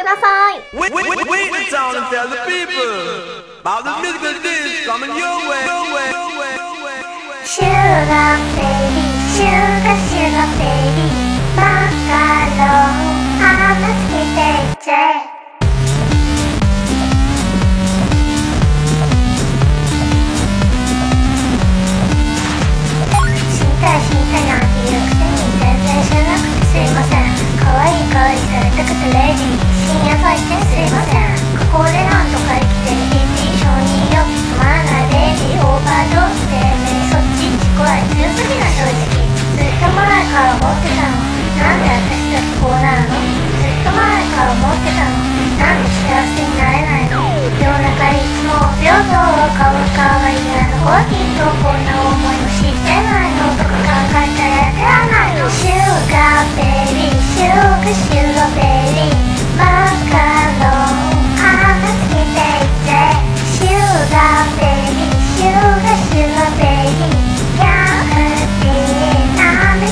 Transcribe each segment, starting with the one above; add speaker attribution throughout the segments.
Speaker 1: ください
Speaker 2: Wait, wait, wait, wait the town and tell the people about the musical dish coming your way, your way, your way, your way.
Speaker 3: シュガ 深夜ファイテンすいません。ここでなんとか生きてるヒッピー承認よつまらないレディーオーバードーズでそっち自己愛強すぎな正直ずっと前から思ってたのなんで私たちこうなるのずっと前から思ってたのなんで幸せになれないの。世の中いつも平等かわかは嫌な子はきっとこんな思いも知ってないのとか考えたらやってらんないのシュガーベイビーシュガーシュガーベイビーマカロン花つけていってシュガーベイビーシュガーシュガーベイビーキャンティー舐め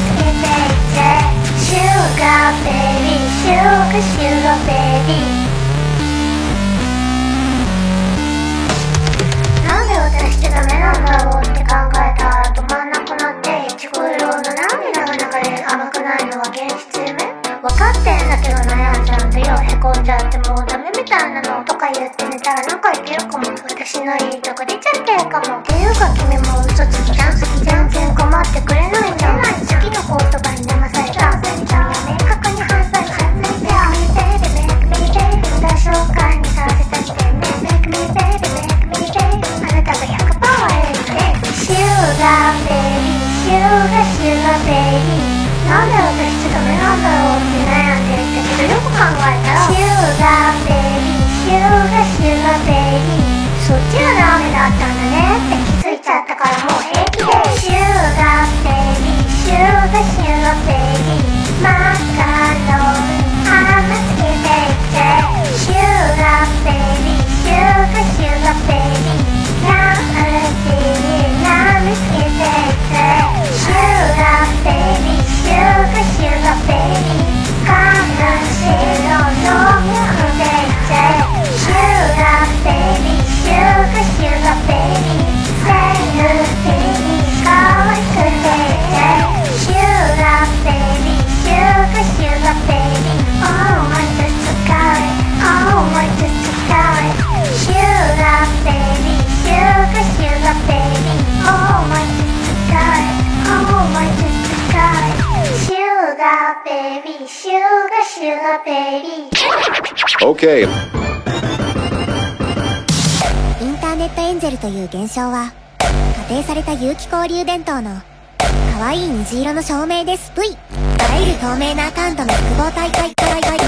Speaker 3: なんで私ってダメなんだろうって考分かってんだけど悩んじゃうんだよへこんじゃってもうダメみたいなのとか言って寝たらなんかいけるかも私のいいとこ出ちゃってるかもっていうか君も嘘つきじゃん好き全然困ってくれないんだ好きの言葉に騙された明確に反対しちゃってみてメイベイベイベイベイ無駄紹介にさせた時点でメイクメイベイベイベイベイあなたが100%悪いでシュガーベイビーシュガーシュガーベイビーなんで私ダメなんだろうって悩んでいたけどよく考えたらシュガーベイビーシュガーシュガーベイビーそっちがダメだったんだねって気づいちゃったからもう平気でシュガーベイビーシュガーシュガーベイビーマカロン花つけていってシュガーベイビーシュガーシュガーベイビーヤンティー舐めつけていってシュガ Sugar baby Sugar sugar baby
Speaker 4: Okay.
Speaker 5: インターネットエンジェルという現象は仮定された有機交流伝統のかわいい虹色の照明です。V あらゆる透明なアカウントの複合大会大会ク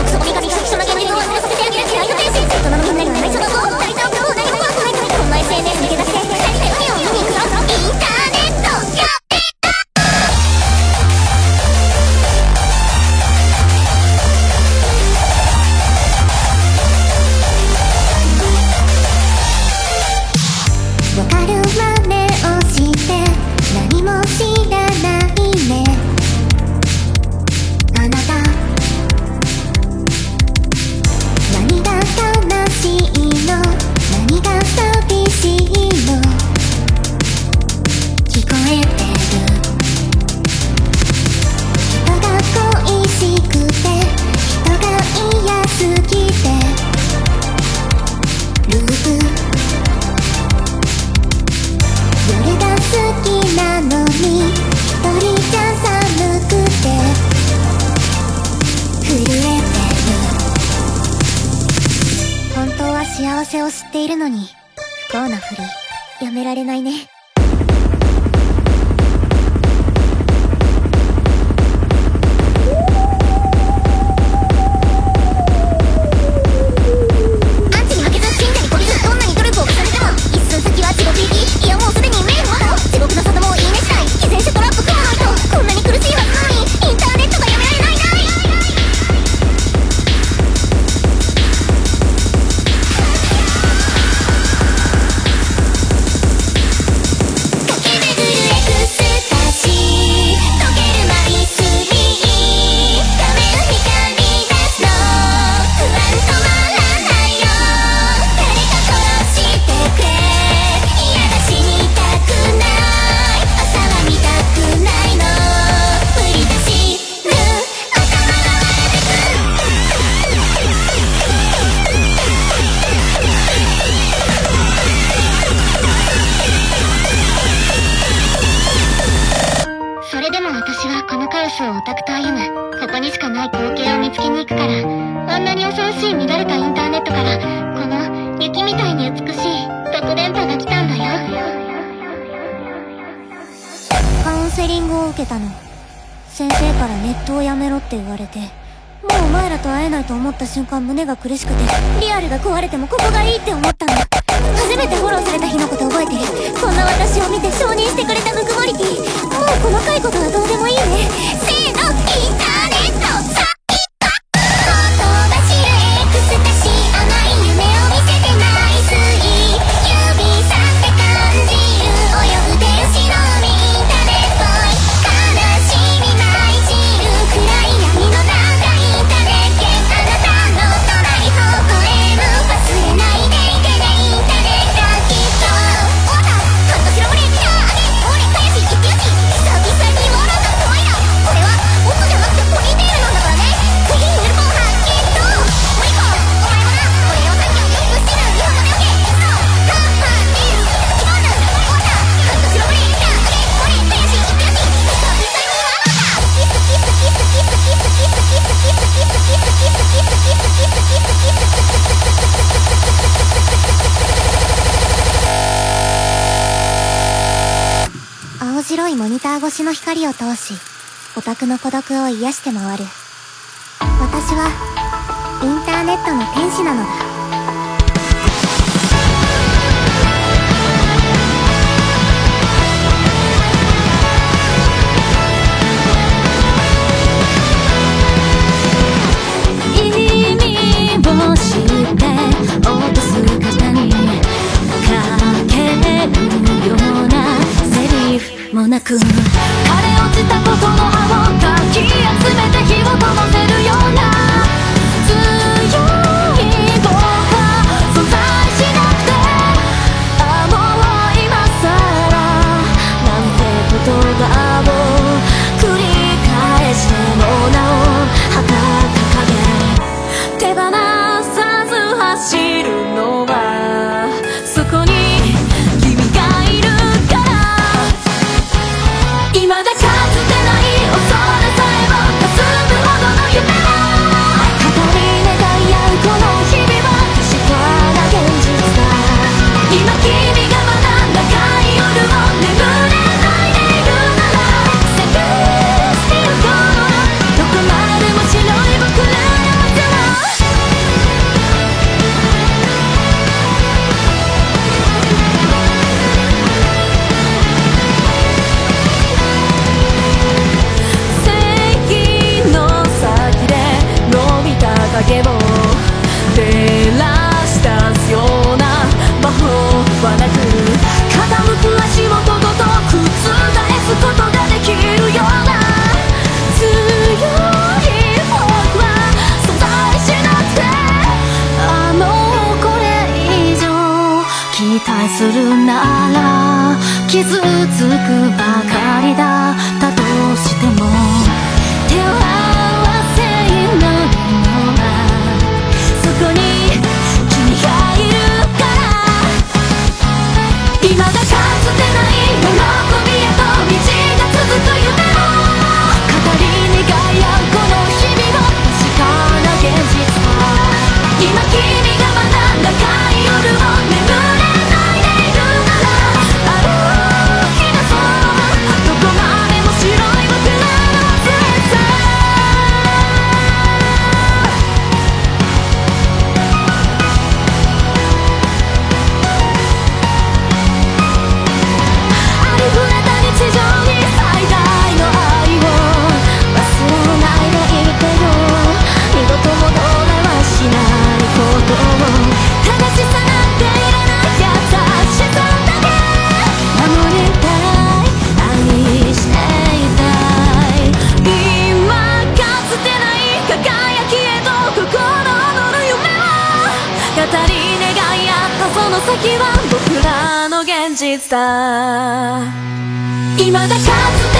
Speaker 5: するなら傷つくばかりだ
Speaker 1: ったとしても手を合わせ祈るのはそこに君がいるから今がかつてない喜びへと道が続く夢を語りにがよこの日々を確かな現実を。今君スター今だ数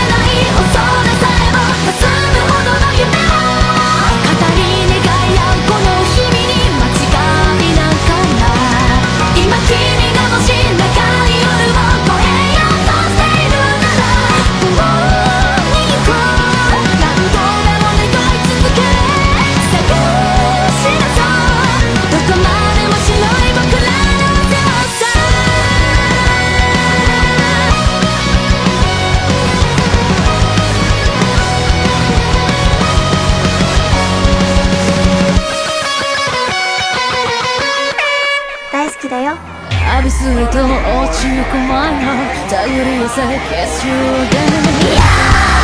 Speaker 1: 手繰り寄せ消すでそ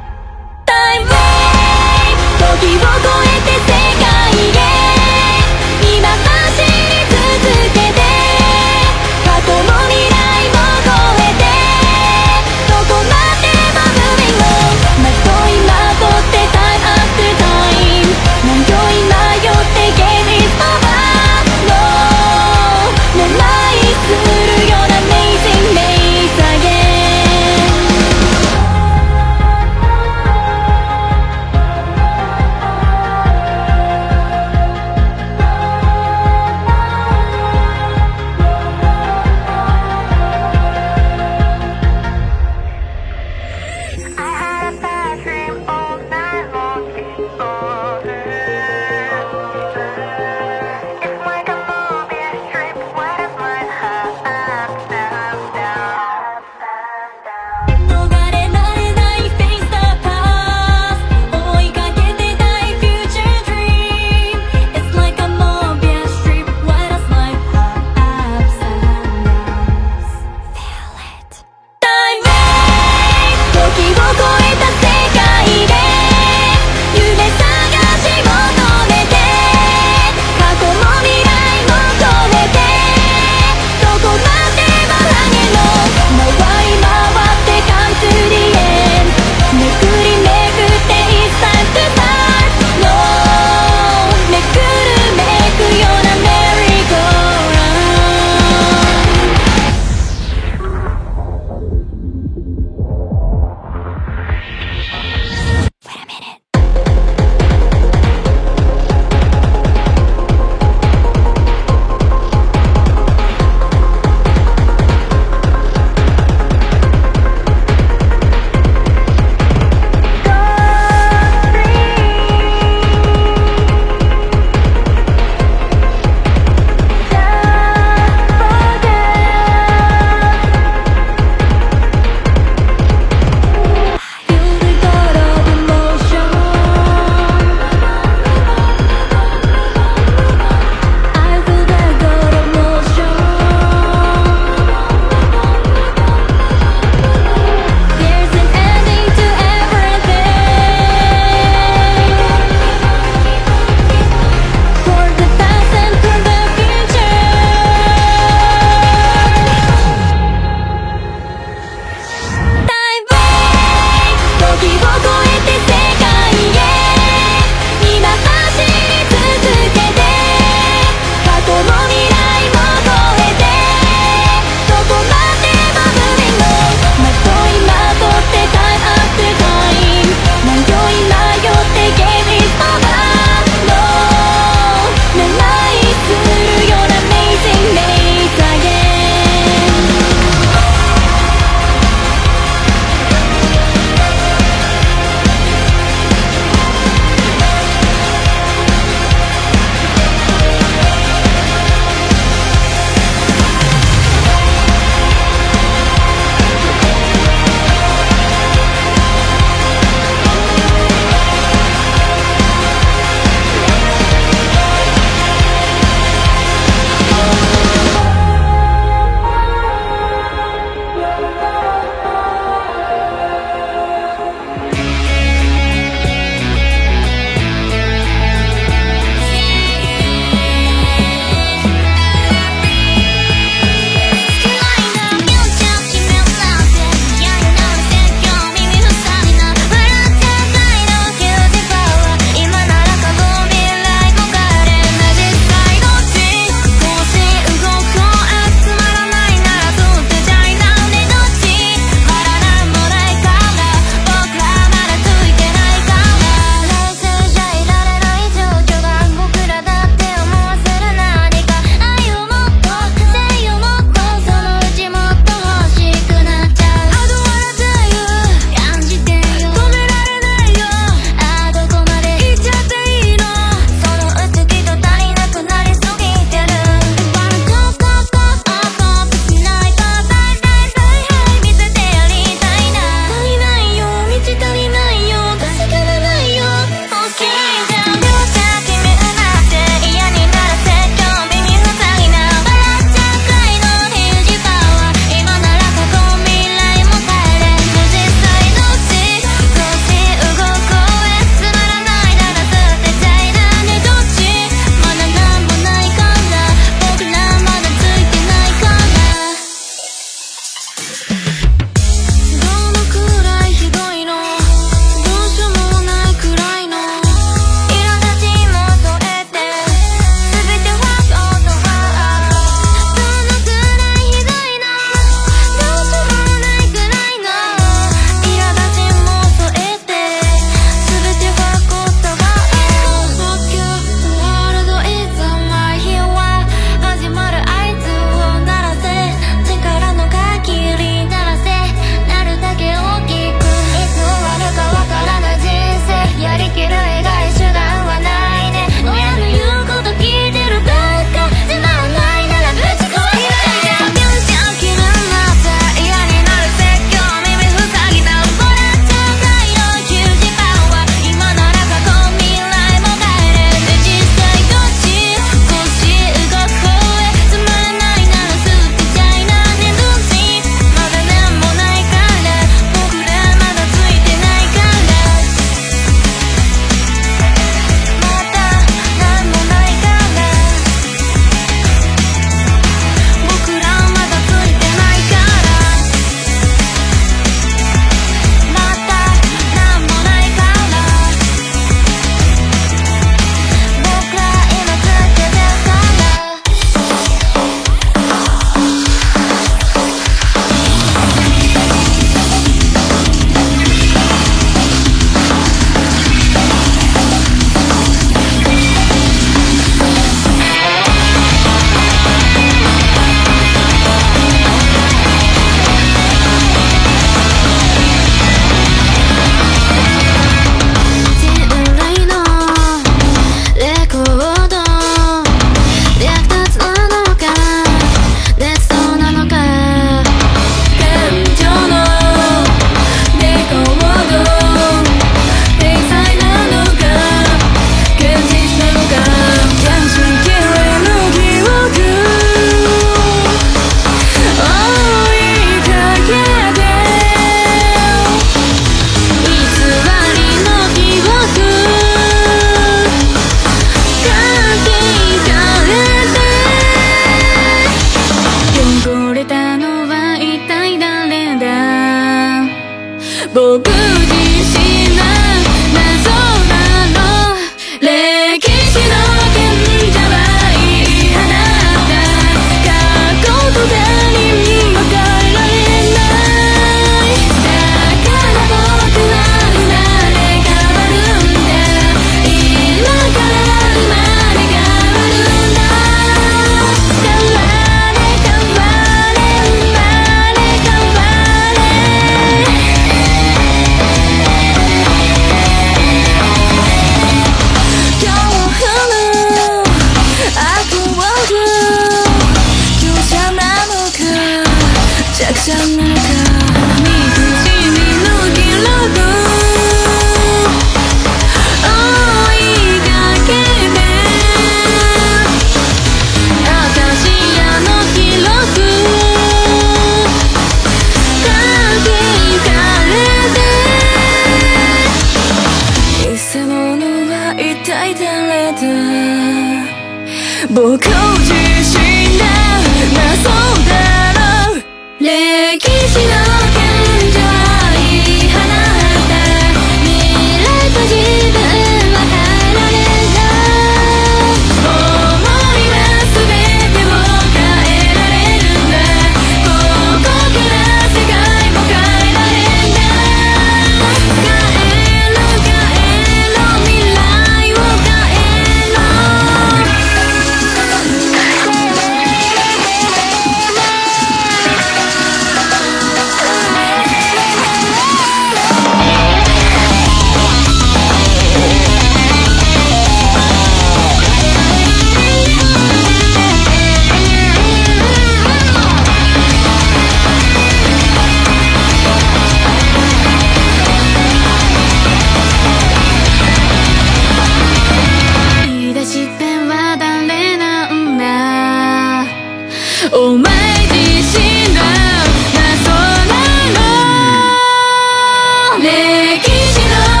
Speaker 1: 歴史の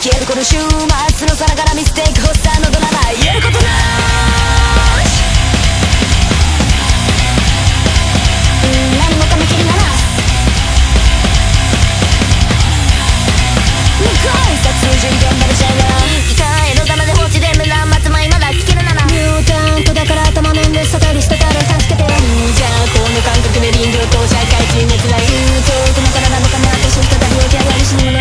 Speaker 4: 消えるこの週末のさながらミステイク発作のドラマ言えることなし何もかも切り離す向こう殺人現場でシャワー間への玉で放置で無難待つまだ聞けるならミュータントだから頭面で外りしてたら助けてじゃあこの感覚で臨場と社会人熱が言うとこの体のかな私を再び置き上がり死ぬもの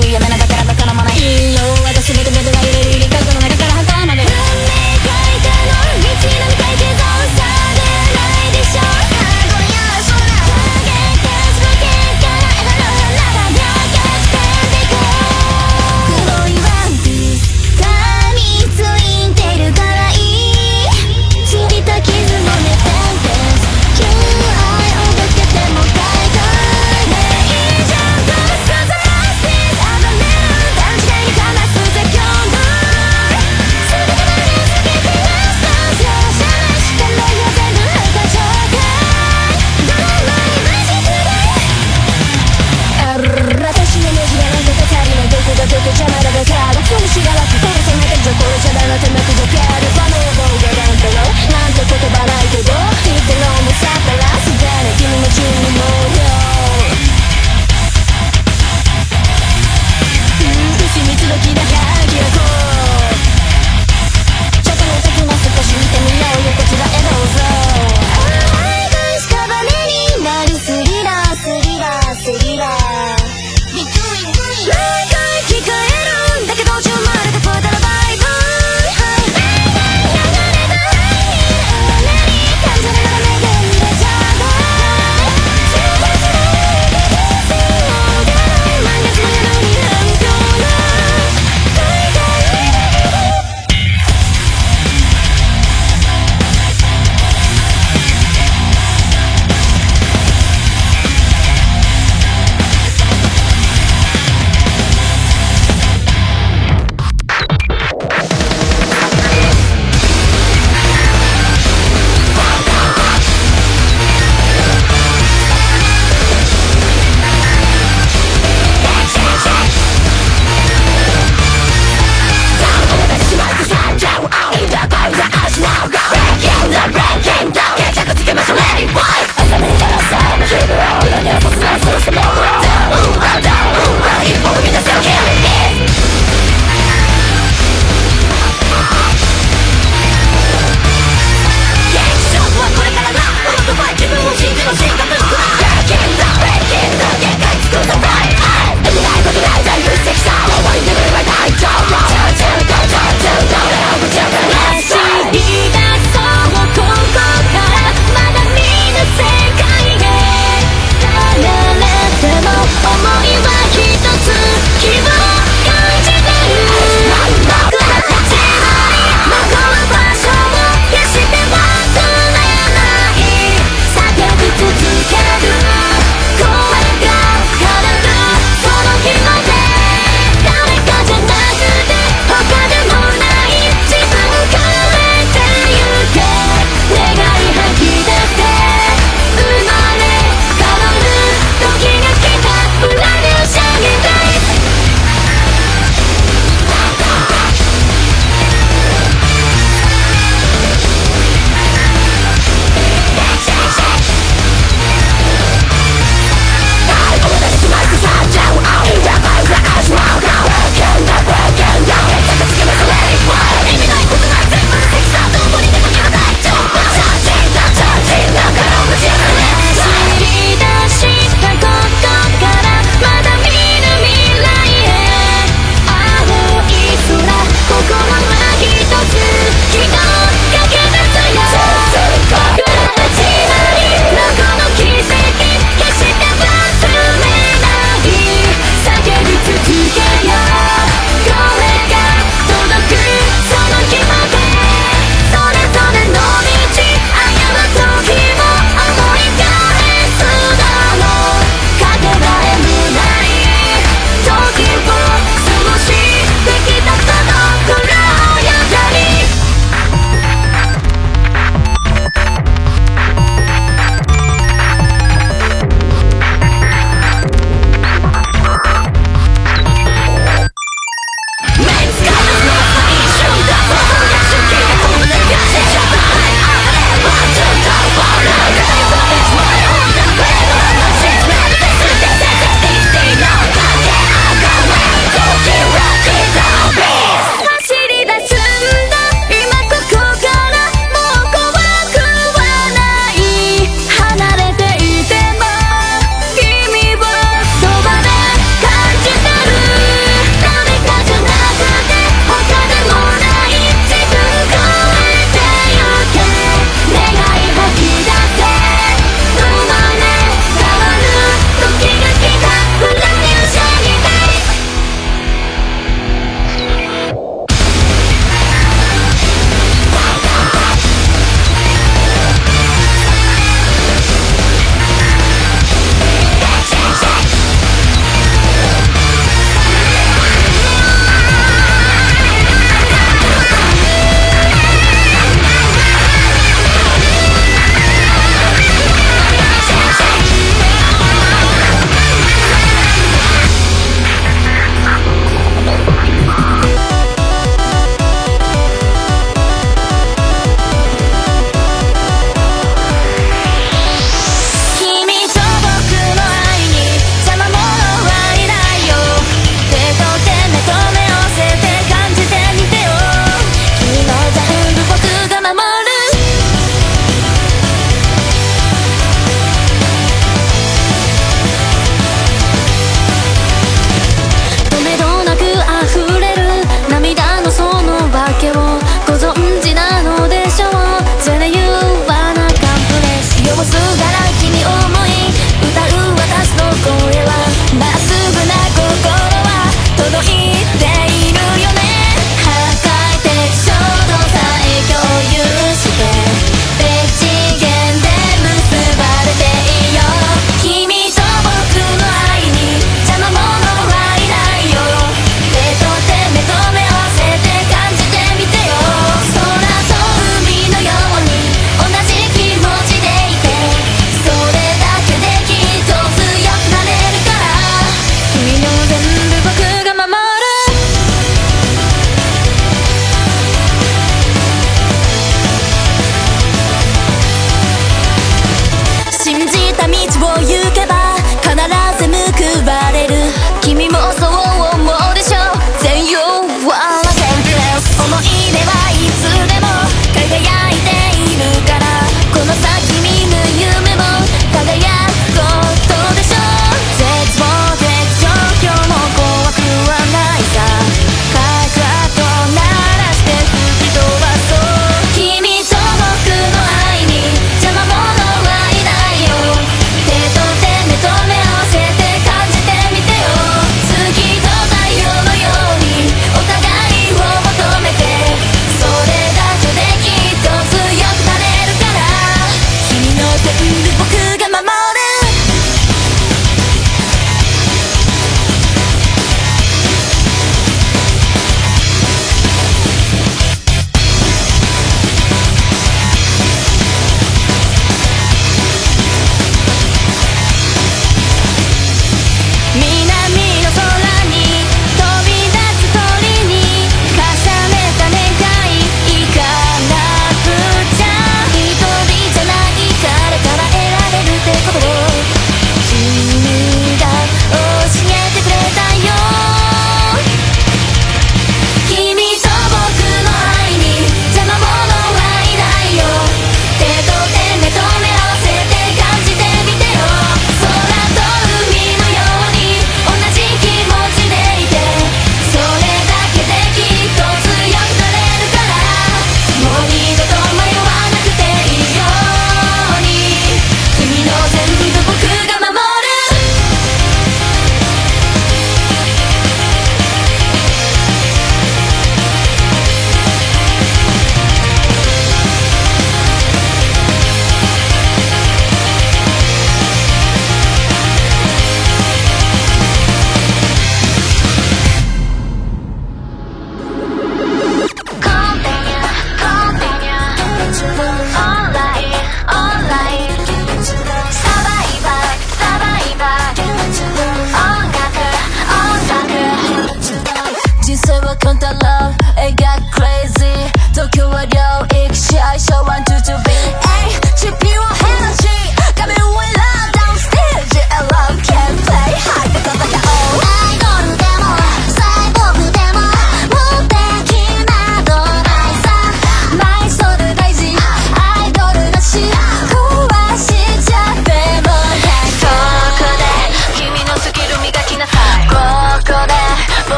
Speaker 6: to
Speaker 1: you, man.
Speaker 6: I got that.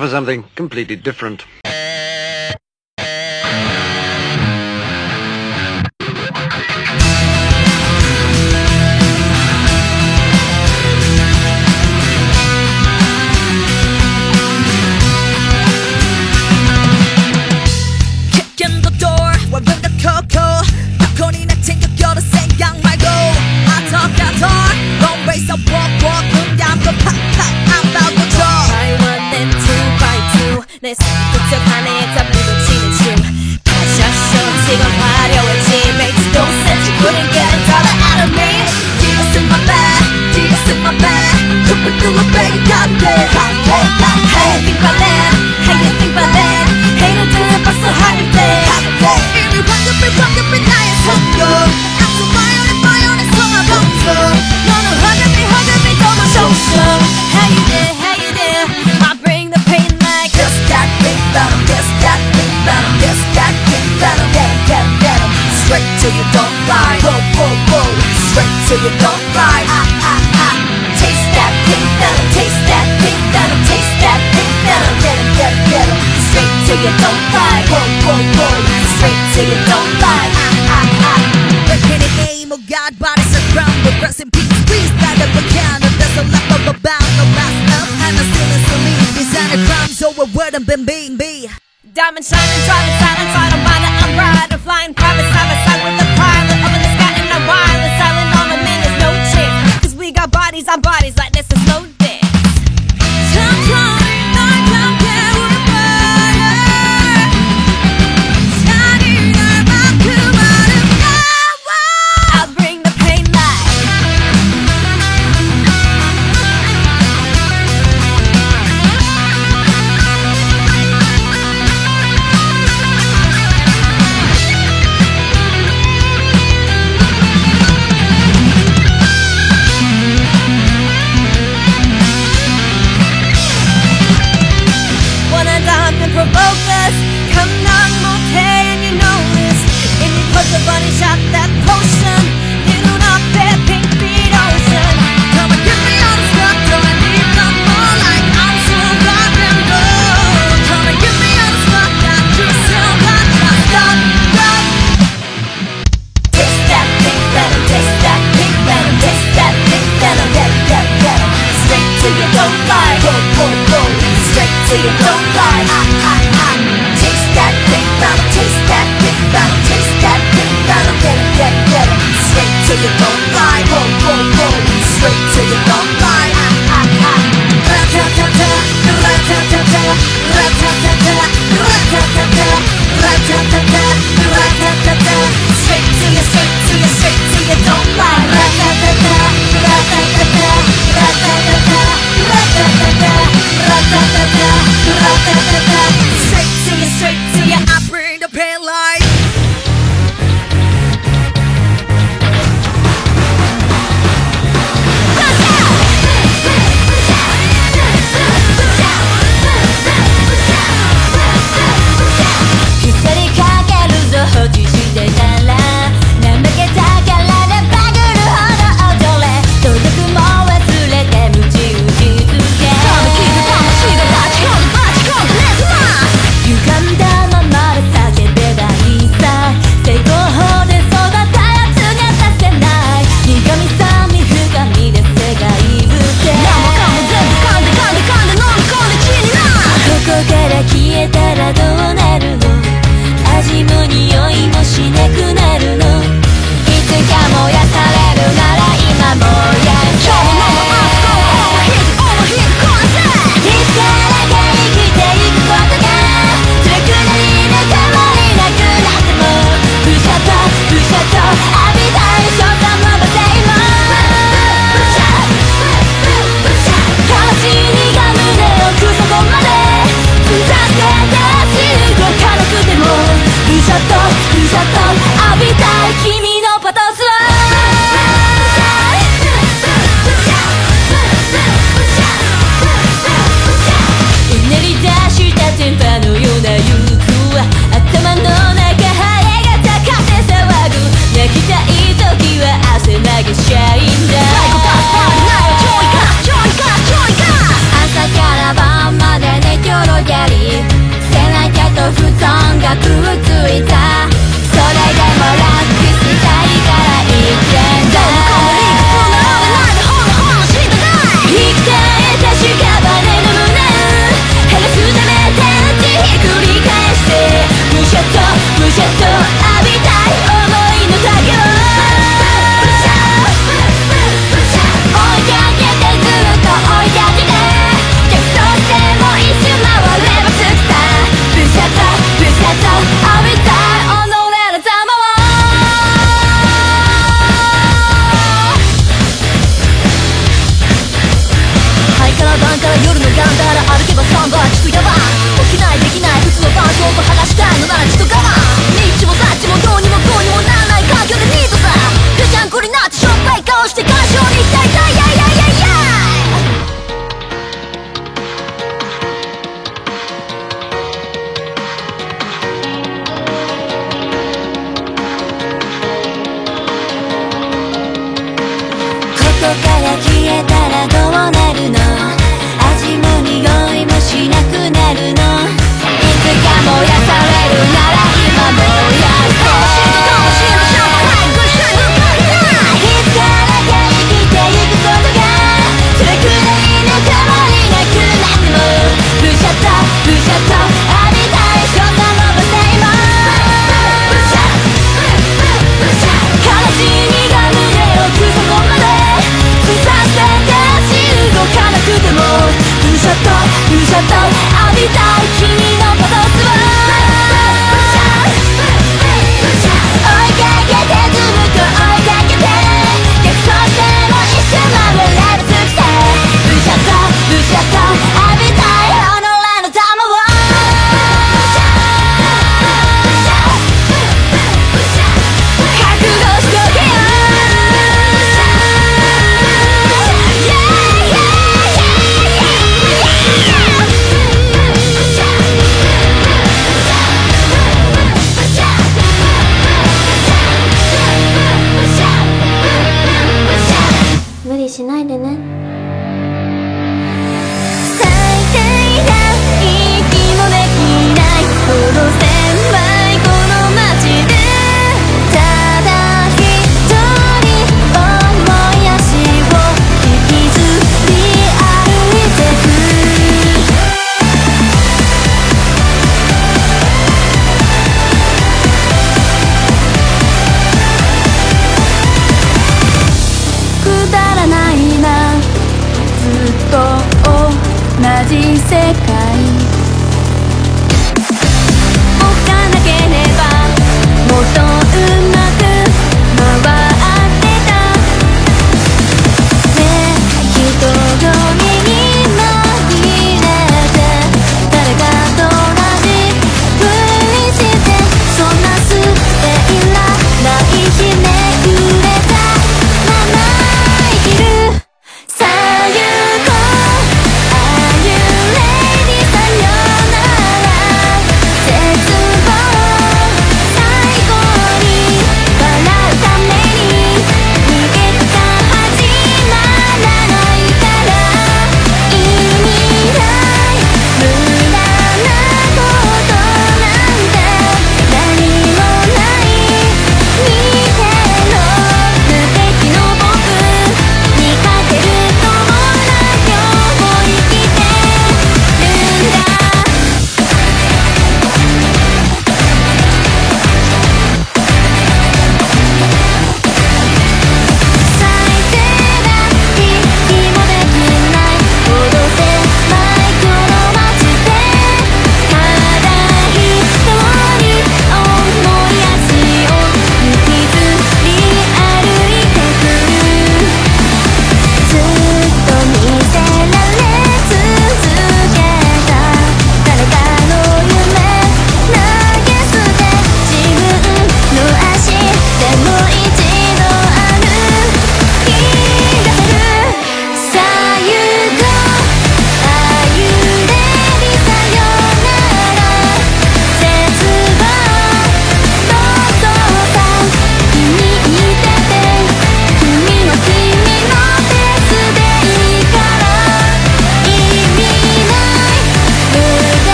Speaker 1: For something completely different. た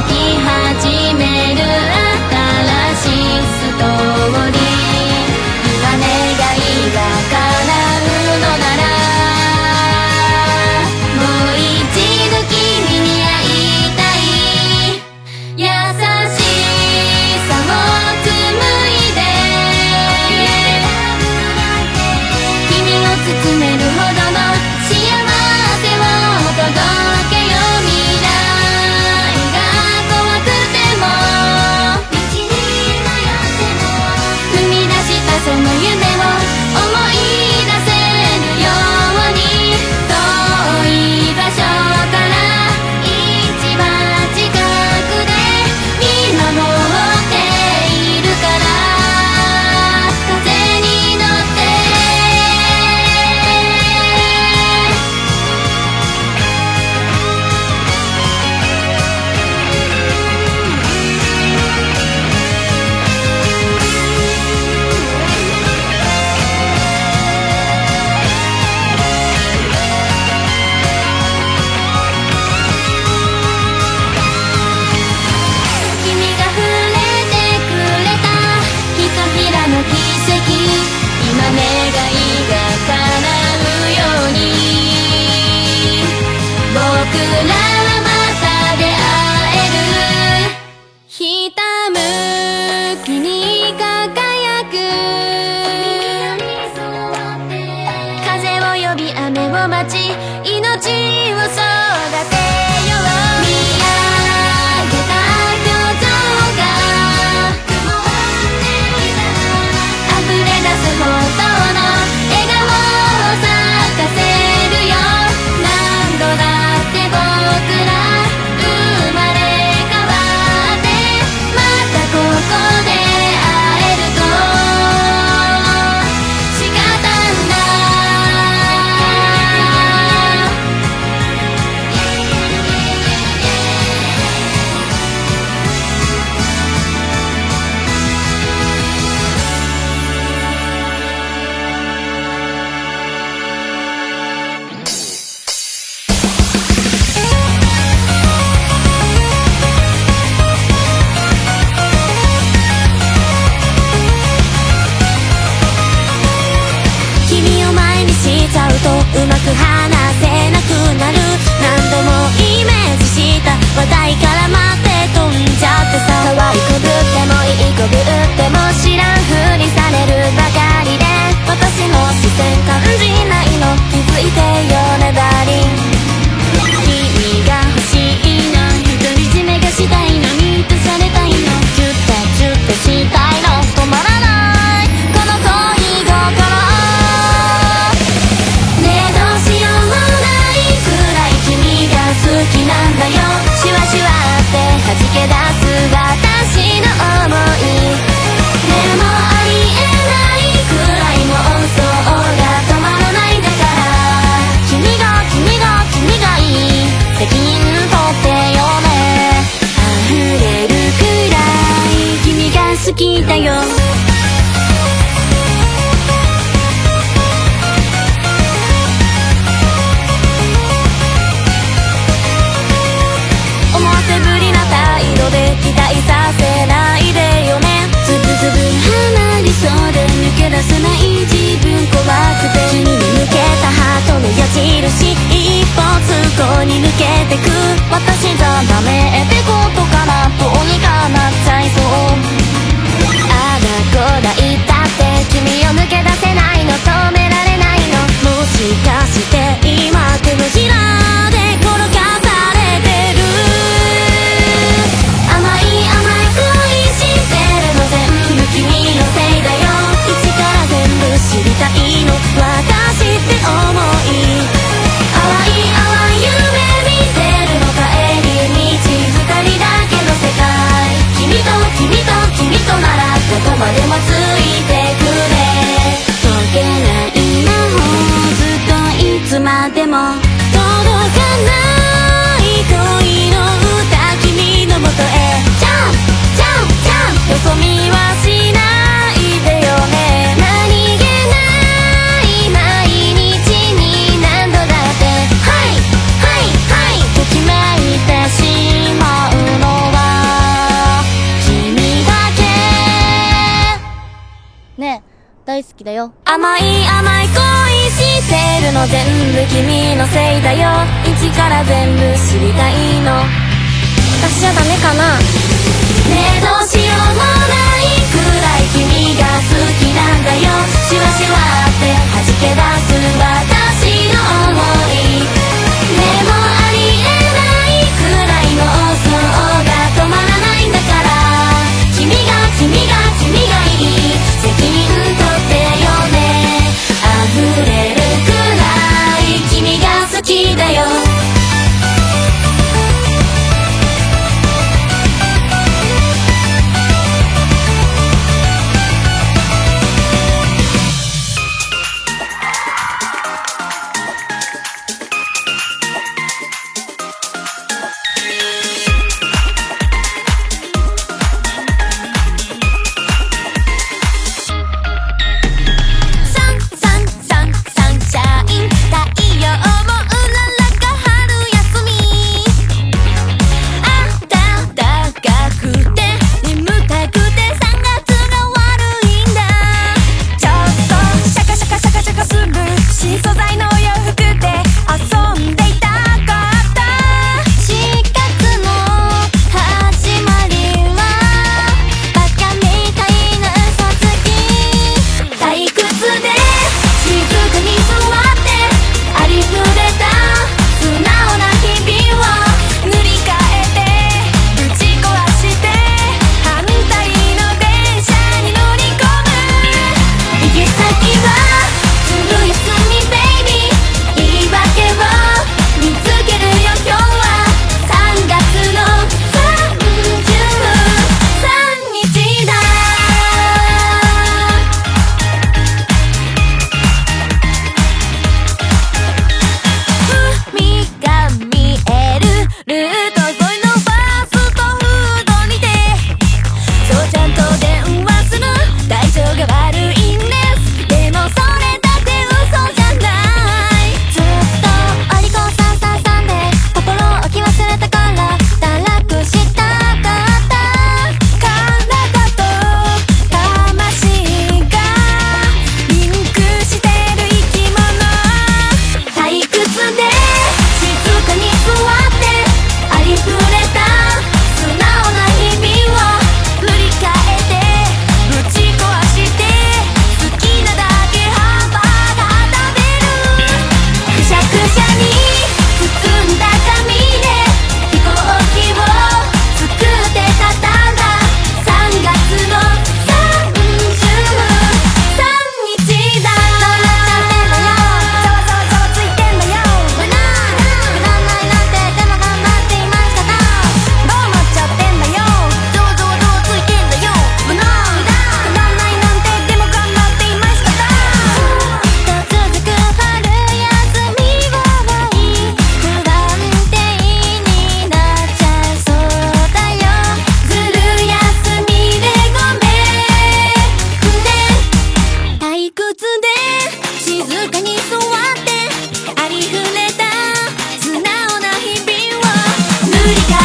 Speaker 1: 動き全部知りたいの。私じゃダメかな。ねえどうしようもないくらい君が好きなんだよ。シュワシュワって弾け出すわ
Speaker 7: 우리가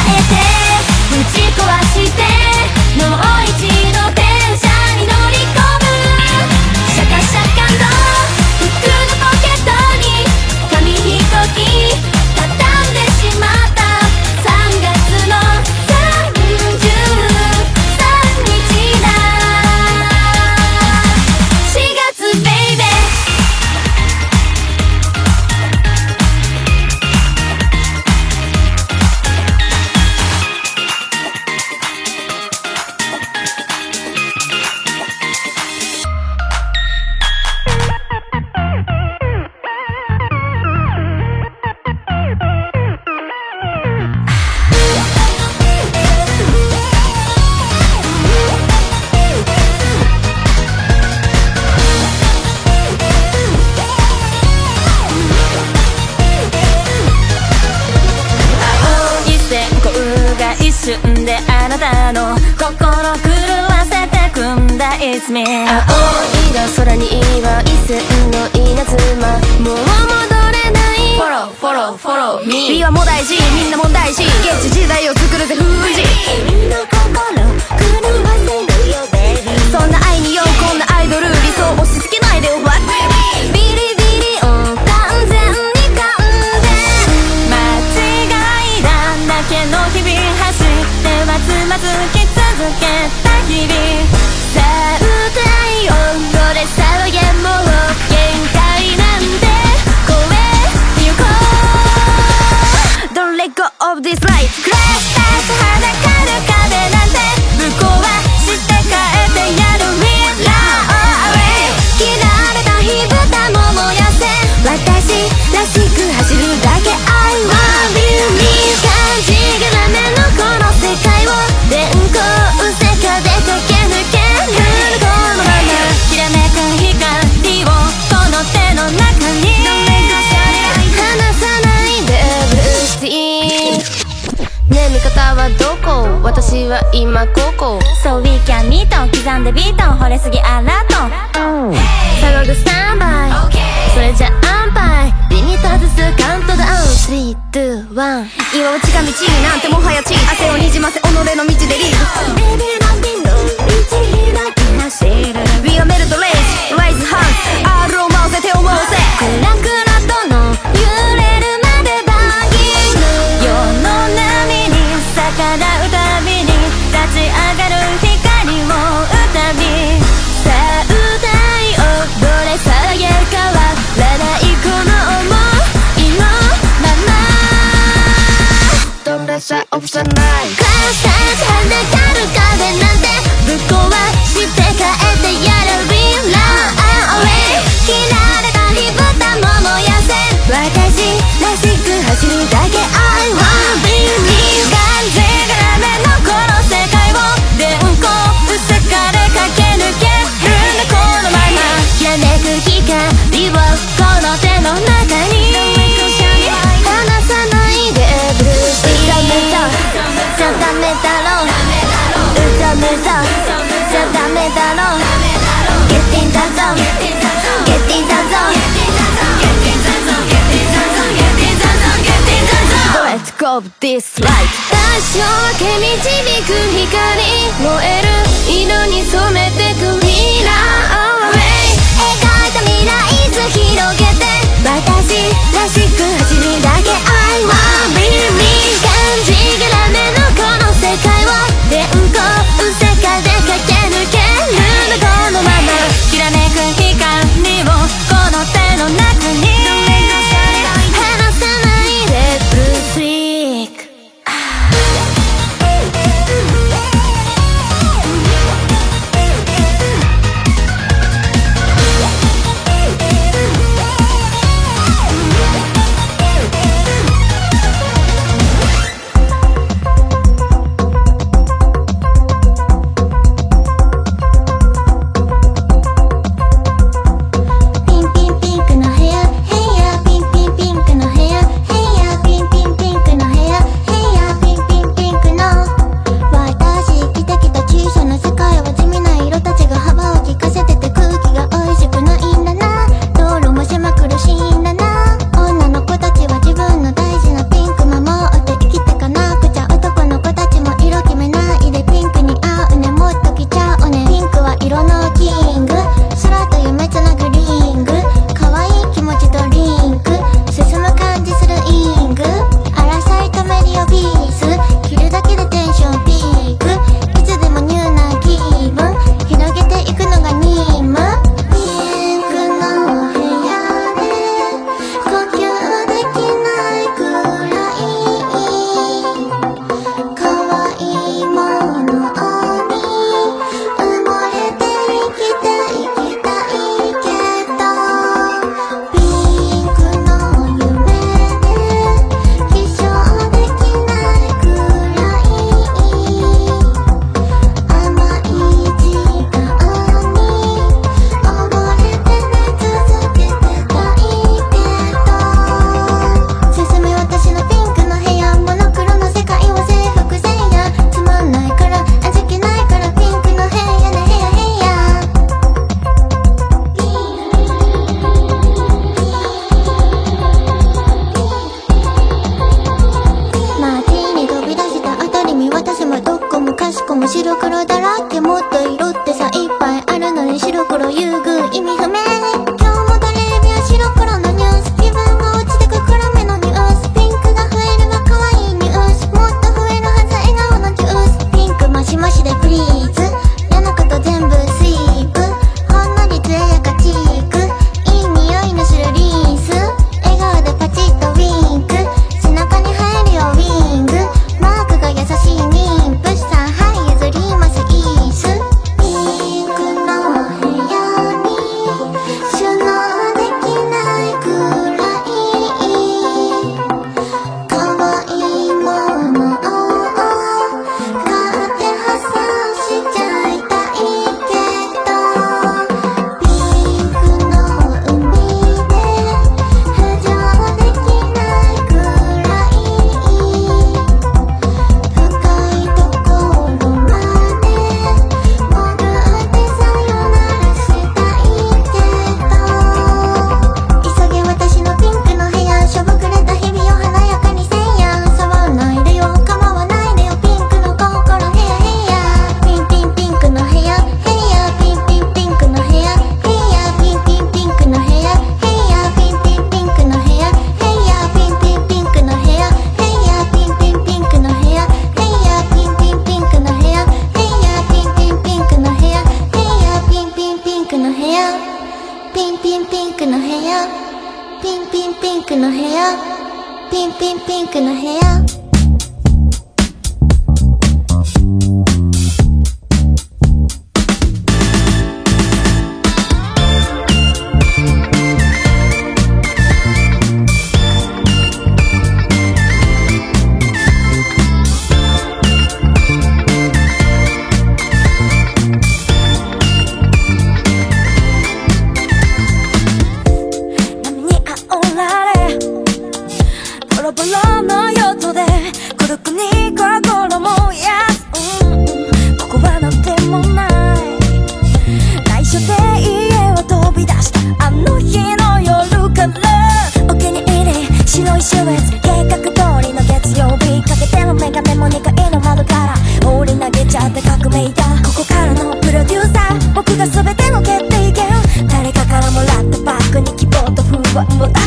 Speaker 7: 計画通りの月曜日かけてもメガネも2回の窓から放り投げちゃって革命だここからのプロデューサー僕が全ての決定権。誰かからもらったバッグに希望と不安を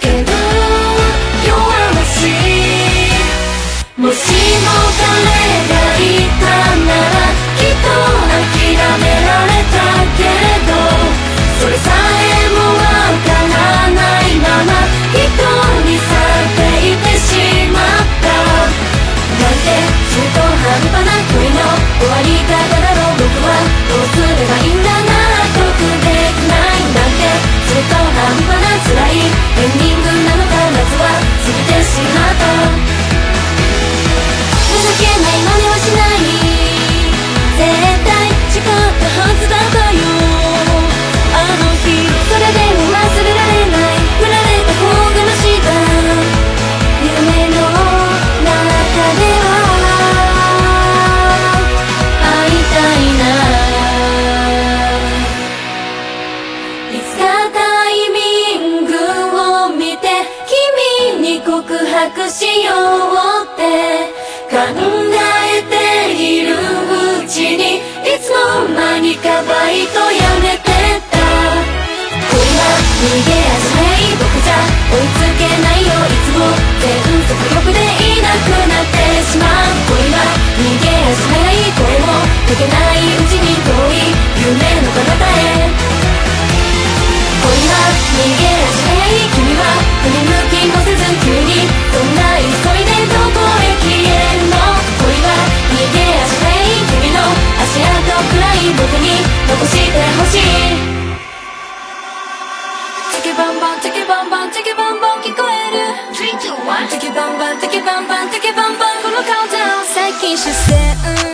Speaker 1: け弱虫。もしも誰がいたならきっと諦める。けないうちに遠い夢の彼方へ恋は逃げ足早い君は振り向きもせず急にどんな急いでどこへ消えるの恋は逃げ足早い君の足跡くらい僕に残してほしいチキバンバンチキバンバンチキバンバン聞こえるチキバンバンチキバンバンチキバンバンチキバンバンこの顔
Speaker 8: じゃ最近出
Speaker 1: 世